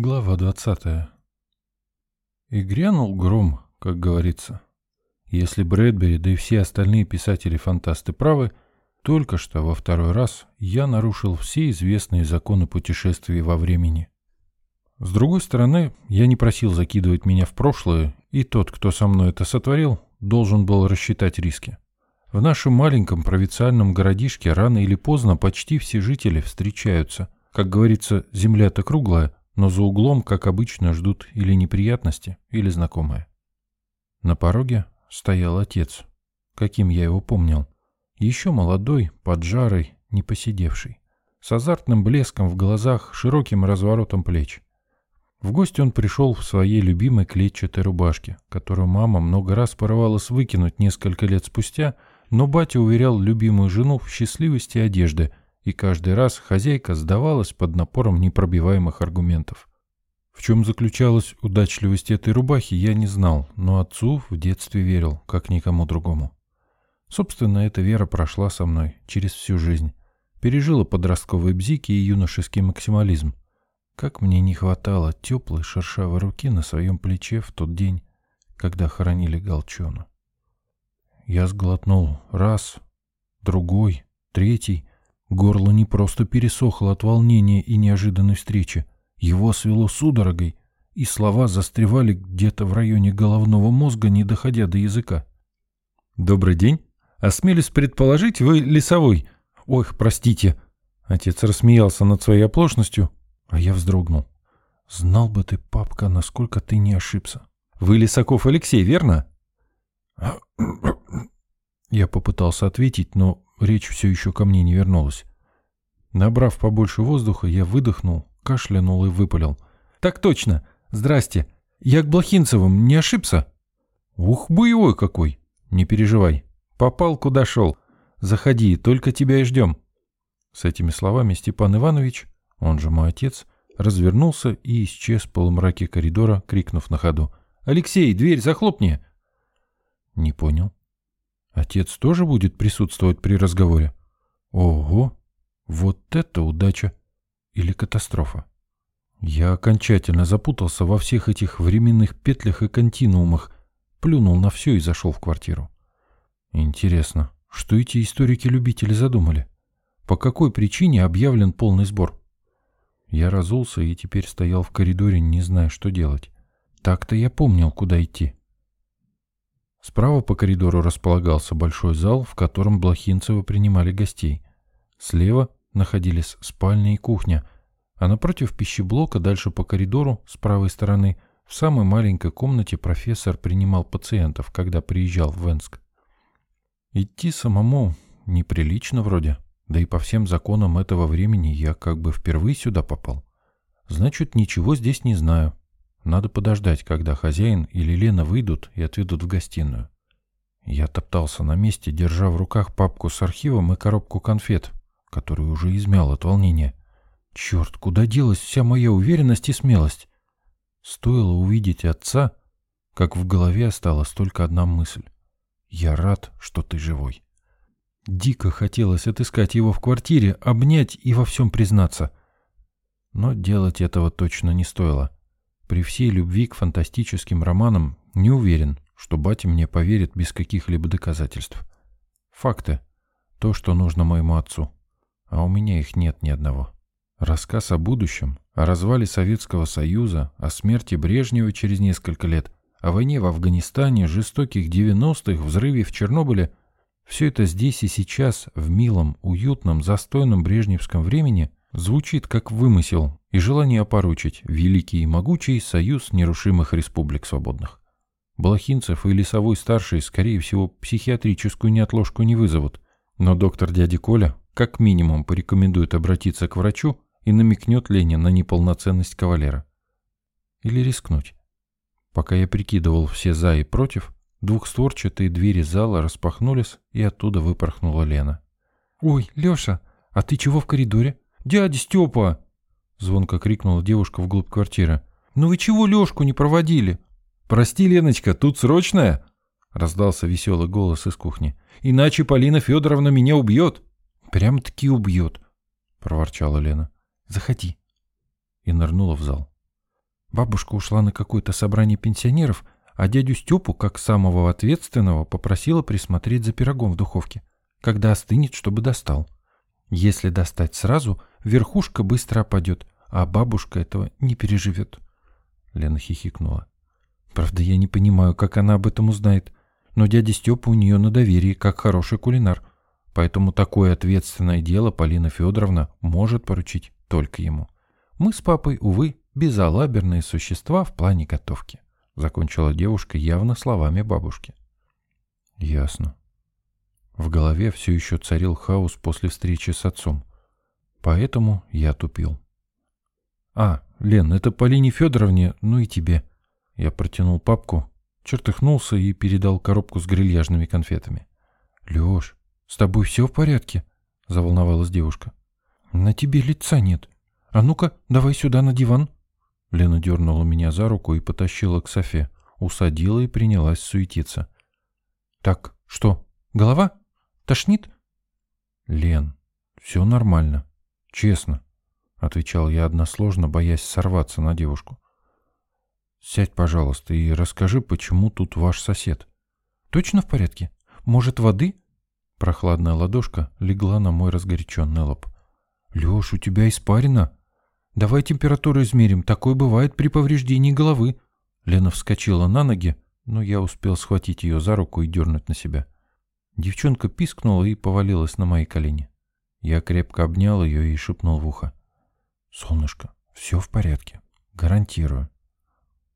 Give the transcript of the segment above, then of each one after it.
Глава двадцатая. И грянул гром, как говорится. Если Брэдбери, да и все остальные писатели-фантасты правы, только что во второй раз я нарушил все известные законы путешествий во времени. С другой стороны, я не просил закидывать меня в прошлое, и тот, кто со мной это сотворил, должен был рассчитать риски. В нашем маленьком провинциальном городишке рано или поздно почти все жители встречаются. Как говорится, земля-то круглая, но за углом, как обычно, ждут или неприятности, или знакомые. На пороге стоял отец, каким я его помнил. Еще молодой, поджарый, не посидевший, с азартным блеском в глазах, широким разворотом плеч. В гости он пришел в своей любимой клетчатой рубашке, которую мама много раз порывалась выкинуть несколько лет спустя, но батя уверял любимую жену в счастливости одежды – и каждый раз хозяйка сдавалась под напором непробиваемых аргументов. В чем заключалась удачливость этой рубахи, я не знал, но отцу в детстве верил, как никому другому. Собственно, эта вера прошла со мной через всю жизнь. Пережила подростковые бзики и юношеский максимализм. Как мне не хватало теплой шершавой руки на своем плече в тот день, когда хоронили Галчону. Я сглотнул раз, другой, третий, Горло не просто пересохло от волнения и неожиданной встречи. Его свело судорогой, и слова застревали где-то в районе головного мозга, не доходя до языка. «Добрый день. Осмелюсь предположить, вы лесовой. Ох, простите». Отец рассмеялся над своей оплошностью, а я вздрогнул. «Знал бы ты, папка, насколько ты не ошибся. Вы Лисаков Алексей, верно?» Я попытался ответить, но Речь все еще ко мне не вернулась. Набрав побольше воздуха, я выдохнул, кашлянул и выпалил. «Так точно! Здрасте! Я к Блохинцевым не ошибся?» «Ух, боевой какой! Не переживай. Попал, куда шел. Заходи, только тебя и ждем». С этими словами Степан Иванович, он же мой отец, развернулся и исчез в полумраке коридора, крикнув на ходу. «Алексей, дверь захлопни!» Не понял. Отец тоже будет присутствовать при разговоре? Ого! Вот это удача! Или катастрофа? Я окончательно запутался во всех этих временных петлях и континуумах, плюнул на все и зашел в квартиру. Интересно, что эти историки-любители задумали? По какой причине объявлен полный сбор? Я разулся и теперь стоял в коридоре, не зная, что делать. Так-то я помнил, куда идти. Справа по коридору располагался большой зал, в котором Блохинцевы принимали гостей. Слева находились спальня и кухня, а напротив пищеблока дальше по коридору, с правой стороны, в самой маленькой комнате профессор принимал пациентов, когда приезжал в Венск. Идти самому неприлично вроде, да и по всем законам этого времени я как бы впервые сюда попал. Значит, ничего здесь не знаю, надо подождать, когда хозяин или Лена выйдут и отведут в гостиную. Я топтался на месте, держа в руках папку с архивом и коробку конфет, которую уже измял от волнения. Черт, куда делась вся моя уверенность и смелость? Стоило увидеть отца, как в голове осталась только одна мысль. Я рад, что ты живой. Дико хотелось отыскать его в квартире, обнять и во всем признаться. Но делать этого точно не стоило. При всей любви к фантастическим романам не уверен, что батя мне поверит без каких-либо доказательств. Факты. То, что нужно моему отцу. А у меня их нет ни одного. Рассказ о будущем, о развале Советского Союза, о смерти Брежнева через несколько лет, о войне в Афганистане, жестоких 90-х, взрыве в Чернобыле – все это здесь и сейчас, в милом, уютном, застойном брежневском времени, звучит как вымысел, и желание опоручить великий и могучий союз нерушимых республик свободных. Блохинцев и Лесовой старший, скорее всего, психиатрическую неотложку не вызовут, но доктор дядя Коля как минимум порекомендует обратиться к врачу и намекнет Лене на неполноценность кавалера. Или рискнуть. Пока я прикидывал все «за» и «против», двухстворчатые двери зала распахнулись, и оттуда выпорхнула Лена. «Ой, Леша, а ты чего в коридоре? Дядя Степа!» Звонко крикнула девушка вглубь квартиры. «Ну вы чего Лешку не проводили?» «Прости, Леночка, тут срочное?» Раздался веселый голос из кухни. «Иначе Полина Федоровна меня убьет!» «Прям-таки убьет!» Проворчала Лена. «Заходи!» И нырнула в зал. Бабушка ушла на какое-то собрание пенсионеров, а дядю Степу, как самого ответственного, попросила присмотреть за пирогом в духовке, когда остынет, чтобы достал. Если достать сразу, верхушка быстро опадет, а бабушка этого не переживет. Лена хихикнула. Правда, я не понимаю, как она об этом узнает. Но дядя Степа у нее на доверии, как хороший кулинар. Поэтому такое ответственное дело Полина Федоровна может поручить только ему. Мы с папой, увы, безалаберные существа в плане готовки. Закончила девушка явно словами бабушки. Ясно. В голове все еще царил хаос после встречи с отцом. Поэтому я тупил. «А, Лен, это Полине Федоровне, ну и тебе». Я протянул папку, чертыхнулся и передал коробку с грильяжными конфетами. «Леш, с тобой все в порядке?» — заволновалась девушка. «На тебе лица нет. А ну-ка, давай сюда на диван». Лена дернула меня за руку и потащила к Софе, усадила и принялась суетиться. «Так, что, голова? Тошнит?» «Лен, все нормально. Честно», — отвечал я односложно, боясь сорваться на девушку. «Сядь, пожалуйста, и расскажи, почему тут ваш сосед». «Точно в порядке? Может, воды?» Прохладная ладошка легла на мой разгоряченный лоб. «Леш, у тебя испарина. Давай температуру измерим, такое бывает при повреждении головы». Лена вскочила на ноги, но я успел схватить ее за руку и дернуть на себя. Девчонка пискнула и повалилась на мои колени. Я крепко обнял ее и шепнул в ухо. «Солнышко, все в порядке. Гарантирую.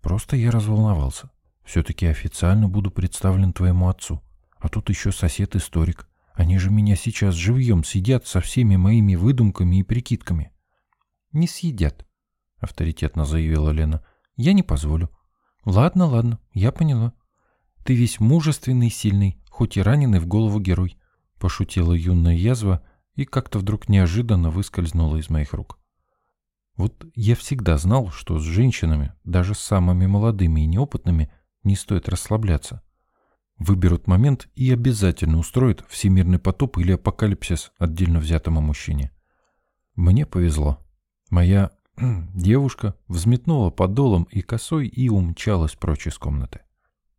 Просто я разволновался. Все-таки официально буду представлен твоему отцу. А тут еще сосед-историк. Они же меня сейчас живьем съедят со всеми моими выдумками и прикидками. Не съедят, авторитетно заявила Лена. Я не позволю. Ладно, ладно, я поняла. Ты весь мужественный, сильный, хоть и раненый в голову герой. Пошутила юная язва и как-то вдруг неожиданно выскользнула из моих рук. Вот я всегда знал, что с женщинами, даже с самыми молодыми и неопытными, не стоит расслабляться. Выберут момент и обязательно устроят всемирный потоп или апокалипсис отдельно взятому мужчине. Мне повезло. Моя девушка взметнула подолом и косой и умчалась прочь из комнаты.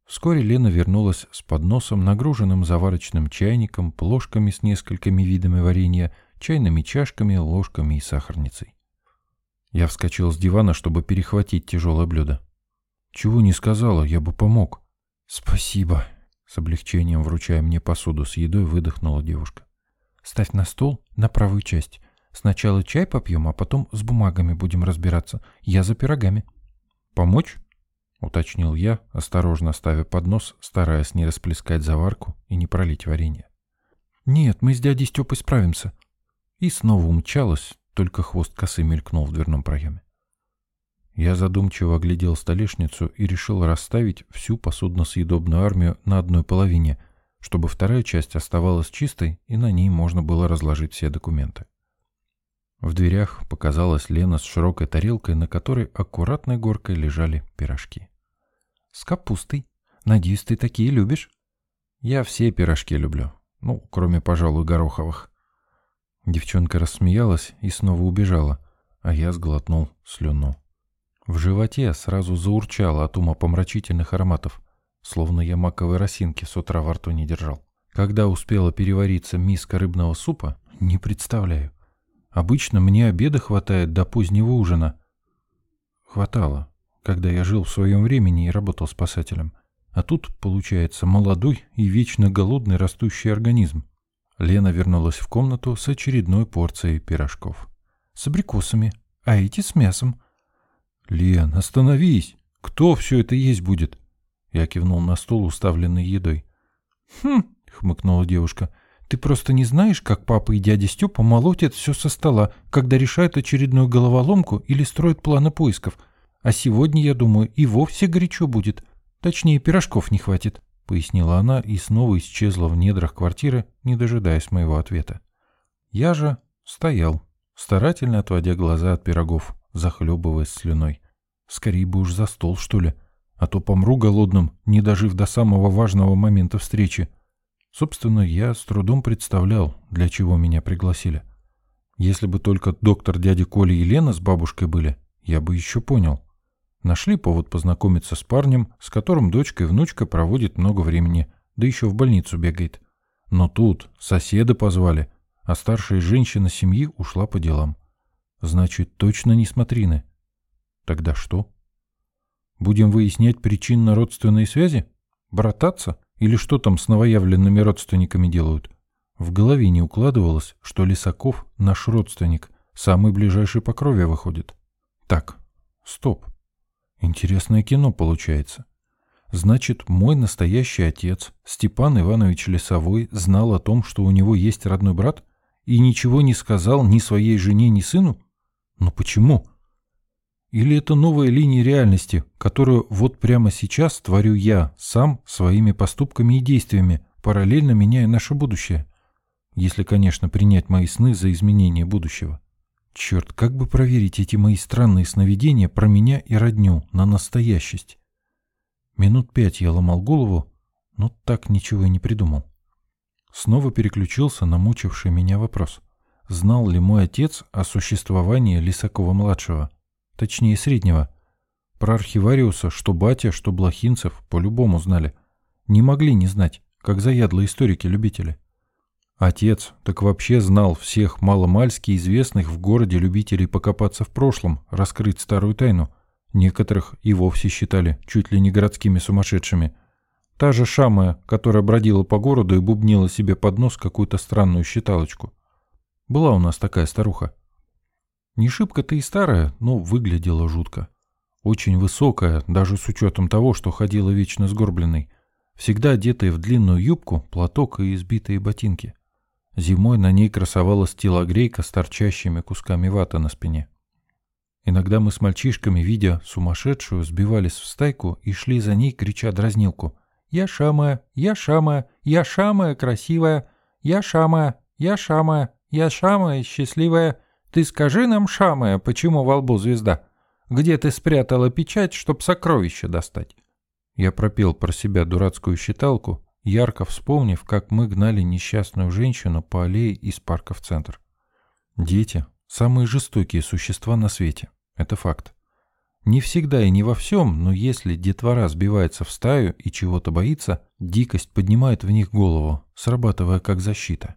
Вскоре Лена вернулась с подносом, нагруженным заварочным чайником, плошками с несколькими видами варенья, чайными чашками, ложками и сахарницей. Я вскочил с дивана, чтобы перехватить тяжелое блюдо. «Чего не сказала, я бы помог». «Спасибо», — с облегчением вручая мне посуду с едой, выдохнула девушка. «Ставь на стол на правую часть. Сначала чай попьем, а потом с бумагами будем разбираться. Я за пирогами». «Помочь?» — уточнил я, осторожно ставя поднос, стараясь не расплескать заварку и не пролить варенье. «Нет, мы с дядей Степой справимся». И снова умчалась, только хвост косы мелькнул в дверном проеме. Я задумчиво оглядел столешницу и решил расставить всю посудно-съедобную армию на одной половине, чтобы вторая часть оставалась чистой и на ней можно было разложить все документы. В дверях показалась Лена с широкой тарелкой, на которой аккуратной горкой лежали пирожки. «С капустой. Надеюсь, ты такие любишь?» «Я все пирожки люблю. Ну, кроме, пожалуй, гороховых». Девчонка рассмеялась и снова убежала, а я сглотнул слюну. В животе сразу заурчало от умопомрачительных ароматов, словно я маковой росинки с утра во рту не держал. Когда успела перевариться миска рыбного супа, не представляю. Обычно мне обеда хватает до позднего ужина. Хватало, когда я жил в своем времени и работал спасателем. А тут, получается, молодой и вечно голодный растущий организм. Лена вернулась в комнату с очередной порцией пирожков. «С абрикосами, а эти с мясом». «Лен, остановись! Кто все это есть будет?» Я кивнул на стол, уставленный едой. «Хм!» — хмыкнула девушка. «Ты просто не знаешь, как папа и дядя Степа молотят все со стола, когда решают очередную головоломку или строят планы поисков. А сегодня, я думаю, и вовсе горячо будет. Точнее, пирожков не хватит» пояснила она и снова исчезла в недрах квартиры, не дожидаясь моего ответа. Я же стоял, старательно отводя глаза от пирогов, захлебываясь слюной. Скорее бы уж за стол, что ли, а то помру голодным, не дожив до самого важного момента встречи. Собственно, я с трудом представлял, для чего меня пригласили. Если бы только доктор дядя Коля и Лена с бабушкой были, я бы еще понял. Нашли повод познакомиться с парнем, с которым дочка и внучка проводит много времени, да еще в больницу бегает. Но тут соседа позвали, а старшая женщина семьи ушла по делам. Значит, точно не смотрины. Тогда что? Будем выяснять причинно-родственные связи? Брататься? Или что там с новоявленными родственниками делают? В голове не укладывалось, что Лисаков — наш родственник, самый ближайший по крови выходит. Так, стоп. Интересное кино получается. Значит, мой настоящий отец, Степан Иванович Лесовой, знал о том, что у него есть родной брат, и ничего не сказал ни своей жене, ни сыну? Но почему? Или это новая линия реальности, которую вот прямо сейчас творю я, сам, своими поступками и действиями, параллельно меняя наше будущее? Если, конечно, принять мои сны за изменение будущего. Черт, как бы проверить эти мои странные сновидения про меня и родню на настоящесть? Минут пять я ломал голову, но так ничего и не придумал. Снова переключился на мучивший меня вопрос. Знал ли мой отец о существовании Лисакова-младшего? Точнее, среднего. Про архивариуса, что батя, что Блохинцев, по-любому знали. Не могли не знать, как заядлые историки-любители. Отец так вообще знал всех маломальски известных в городе любителей покопаться в прошлом, раскрыть старую тайну. Некоторых и вовсе считали чуть ли не городскими сумасшедшими. Та же Шамая, которая бродила по городу и бубнила себе под нос какую-то странную считалочку. Была у нас такая старуха. Не шибко-то и старая, но выглядела жутко. Очень высокая, даже с учетом того, что ходила вечно сгорбленной. Всегда одетая в длинную юбку, платок и избитые ботинки. Зимой на ней красовалась телогрейка с торчащими кусками ваты на спине. Иногда мы с мальчишками, видя сумасшедшую, сбивались в стайку и шли за ней, крича дразнилку. «Я шамая, я шамая, я шамая красивая, я шамая, я шамая, я шамая счастливая. Ты скажи нам, шамая, почему во лбу звезда? Где ты спрятала печать, чтоб сокровище достать?» Я пропел про себя дурацкую считалку, ярко вспомнив, как мы гнали несчастную женщину по аллее из парка в центр. Дети – самые жестокие существа на свете. Это факт. Не всегда и не во всем, но если детвора сбивается в стаю и чего-то боится, дикость поднимает в них голову, срабатывая как защита.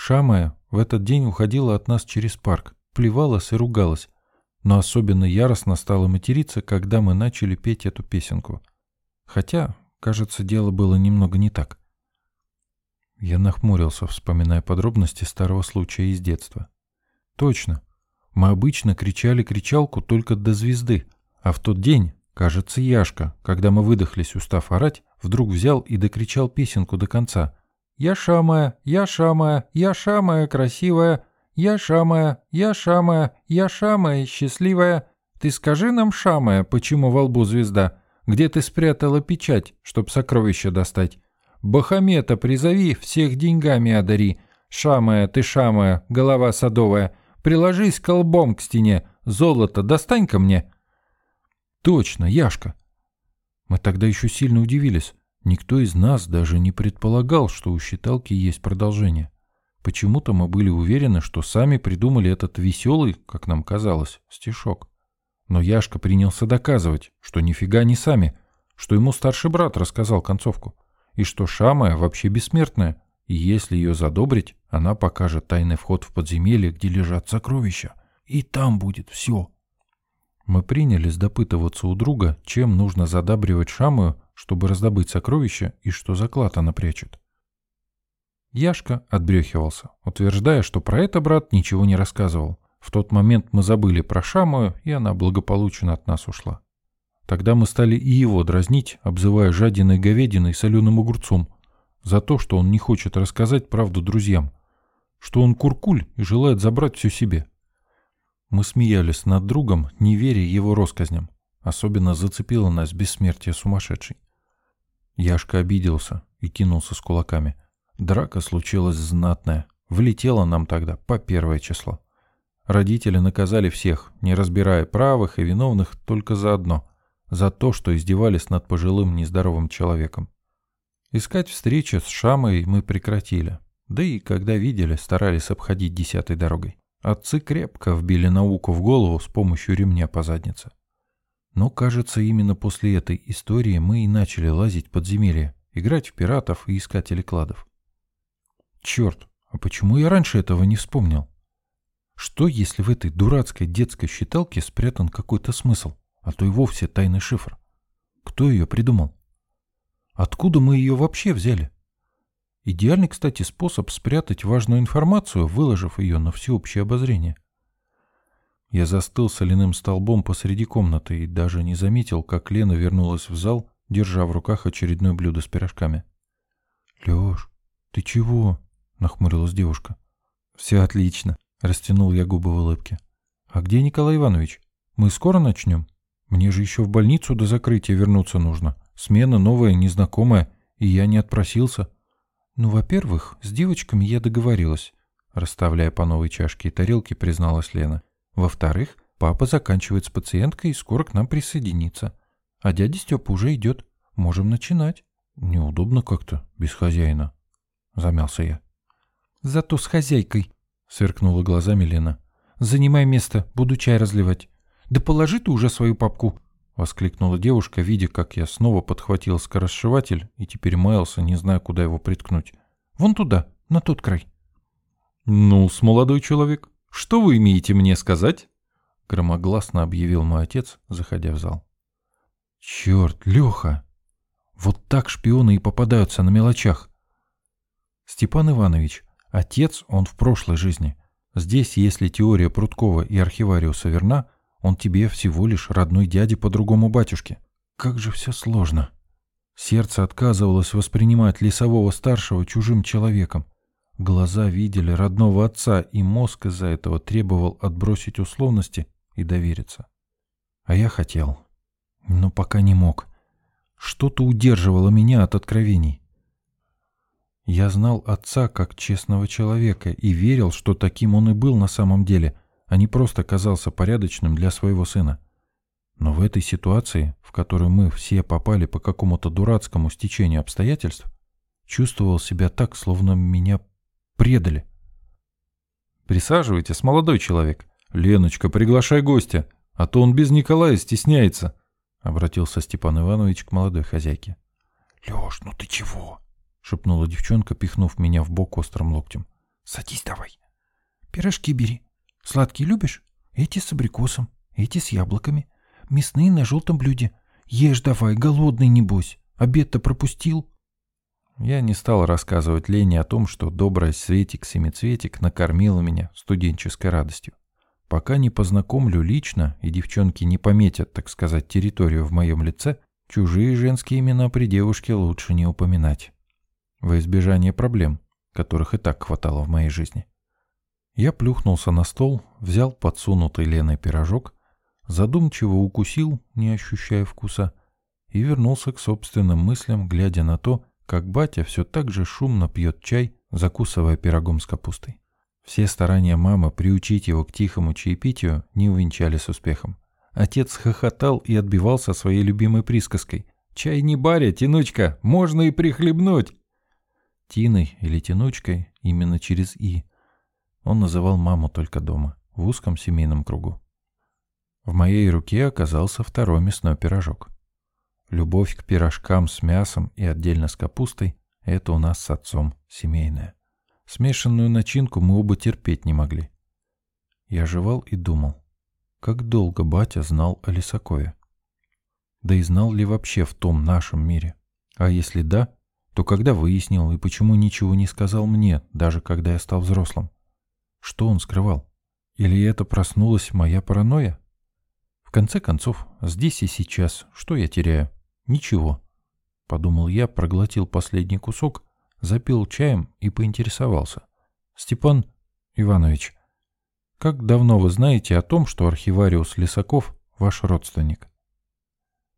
Шамая в этот день уходила от нас через парк, плевалась и ругалась, но особенно яростно стала материться, когда мы начали петь эту песенку. Хотя Кажется, дело было немного не так. Я нахмурился, вспоминая подробности старого случая из детства. Точно. Мы обычно кричали кричалку только до звезды, а в тот день, кажется, Яшка, когда мы выдохлись, устав орать, вдруг взял и докричал песенку до конца. «Я шамая, я шамая, я шамая красивая, я шамая, я шамая, я шамая счастливая. Ты скажи нам, шамая, почему во лбу звезда?» Где ты спрятала печать, чтоб сокровища достать? Бахамета призови, всех деньгами одари. Шамая ты шамая, голова садовая, приложись колбом к стене, золото достань ко мне. Точно, Яшка. Мы тогда еще сильно удивились. Никто из нас даже не предполагал, что у считалки есть продолжение. Почему-то мы были уверены, что сами придумали этот веселый, как нам казалось, стишок. Но Яшка принялся доказывать, что нифига не сами, что ему старший брат рассказал концовку, и что Шамая вообще бессмертная, и если ее задобрить, она покажет тайный вход в подземелье, где лежат сокровища, и там будет все. Мы принялись допытываться у друга, чем нужно задабривать Шамаю, чтобы раздобыть сокровища и что за клад она прячет. Яшка отбрехивался, утверждая, что про это брат ничего не рассказывал, в тот момент мы забыли про Шамую, и она благополучно от нас ушла. Тогда мы стали и его дразнить, обзывая жадиной говядиной соленым огурцом, за то, что он не хочет рассказать правду друзьям, что он куркуль и желает забрать все себе. Мы смеялись над другом, не веря его россказням. Особенно зацепило нас бессмертие сумасшедшей. Яшка обиделся и кинулся с кулаками. Драка случилась знатная. Влетела нам тогда по первое число. Родители наказали всех, не разбирая правых и виновных только за одно – за то, что издевались над пожилым нездоровым человеком. Искать встречи с Шамой мы прекратили. Да и когда видели, старались обходить десятой дорогой. Отцы крепко вбили науку в голову с помощью ремня по заднице. Но, кажется, именно после этой истории мы и начали лазить подземелья, играть в пиратов и искателей кладов. Черт, а почему я раньше этого не вспомнил? Что, если в этой дурацкой детской считалке спрятан какой-то смысл, а то и вовсе тайный шифр? Кто ее придумал? Откуда мы ее вообще взяли? Идеальный, кстати, способ спрятать важную информацию, выложив ее на всеобщее обозрение. Я застыл соляным столбом посреди комнаты и даже не заметил, как Лена вернулась в зал, держа в руках очередное блюдо с пирожками. — Леш, ты чего? — нахмурилась девушка. — Все отлично, — растянул я губы в улыбке. — А где Николай Иванович? Мы скоро начнем? Мне же еще в больницу до закрытия вернуться нужно. Смена новая, незнакомая, и я не отпросился. — Ну, во-первых, с девочками я договорилась, — расставляя по новой чашке и тарелке, призналась Лена. Во-вторых, папа заканчивает с пациенткой и скоро к нам присоединится. А дядя Степа уже идет. Можем начинать. Неудобно как-то, без хозяина. Замялся я. Зато с хозяйкой, сверкнула глазами Лена. Занимай место, буду чай разливать. Да положи ты уже свою папку, воскликнула девушка, видя, как я снова подхватил скоросшиватель и теперь маялся, не зная, куда его приткнуть. Вон туда, на тот край. Ну, с молодой человек, «Что вы имеете мне сказать?» — громогласно объявил мой отец, заходя в зал. «Черт, Леха! Вот так шпионы и попадаются на мелочах!» «Степан Иванович, отец он в прошлой жизни. Здесь, если теория Прудкова и архивариуса верна, он тебе всего лишь родной дядя по другому батюшке. Как же все сложно!» Сердце отказывалось воспринимать лесового старшего чужим человеком. Глаза видели родного отца, и мозг из-за этого требовал отбросить условности и довериться. А я хотел, но пока не мог. Что-то удерживало меня от откровений. Я знал отца как честного человека и верил, что таким он и был на самом деле, а не просто казался порядочным для своего сына. Но в этой ситуации, в которую мы все попали по какому-то дурацкому стечению обстоятельств, чувствовал себя так, словно меня предали. «Присаживайтесь, молодой человек. Леночка, приглашай гостя, а то он без Николая стесняется», — обратился Степан Иванович к молодой хозяйке. «Леш, ну ты чего?» — шепнула девчонка, пихнув меня в бок острым локтем. «Садись давай. Пирожки бери. Сладкие любишь? Эти с абрикосом, эти с яблоками. Мясные на желтом блюде. Ешь давай, голодный небось. Обед-то пропустил?» Я не стал рассказывать Лене о том, что добрая Светик-семицветик накормила меня студенческой радостью. Пока не познакомлю лично, и девчонки не пометят, так сказать, территорию в моем лице, чужие женские имена при девушке лучше не упоминать. Во избежание проблем, которых и так хватало в моей жизни. Я плюхнулся на стол, взял подсунутый Леной пирожок, задумчиво укусил, не ощущая вкуса, и вернулся к собственным мыслям, глядя на то, как батя все так же шумно пьет чай, закусывая пирогом с капустой. Все старания мамы приучить его к тихому чаепитию не увенчались успехом. Отец хохотал и отбивался своей любимой присказкой. «Чай не баря, тянучка, можно и прихлебнуть!» Тиной или тянучкой, именно через «и», он называл маму только дома, в узком семейном кругу. В моей руке оказался второй мясной пирожок. Любовь к пирожкам с мясом и отдельно с капустой – это у нас с отцом семейная. Смешанную начинку мы оба терпеть не могли. Я жевал и думал, как долго батя знал о Лисакове. Да и знал ли вообще в том нашем мире? А если да, то когда выяснил и почему ничего не сказал мне, даже когда я стал взрослым? Что он скрывал? Или это проснулась моя паранойя? В конце концов, здесь и сейчас, что я теряю? «Ничего», — подумал я, проглотил последний кусок, запил чаем и поинтересовался. «Степан Иванович, как давно вы знаете о том, что архивариус Лисаков ваш родственник?»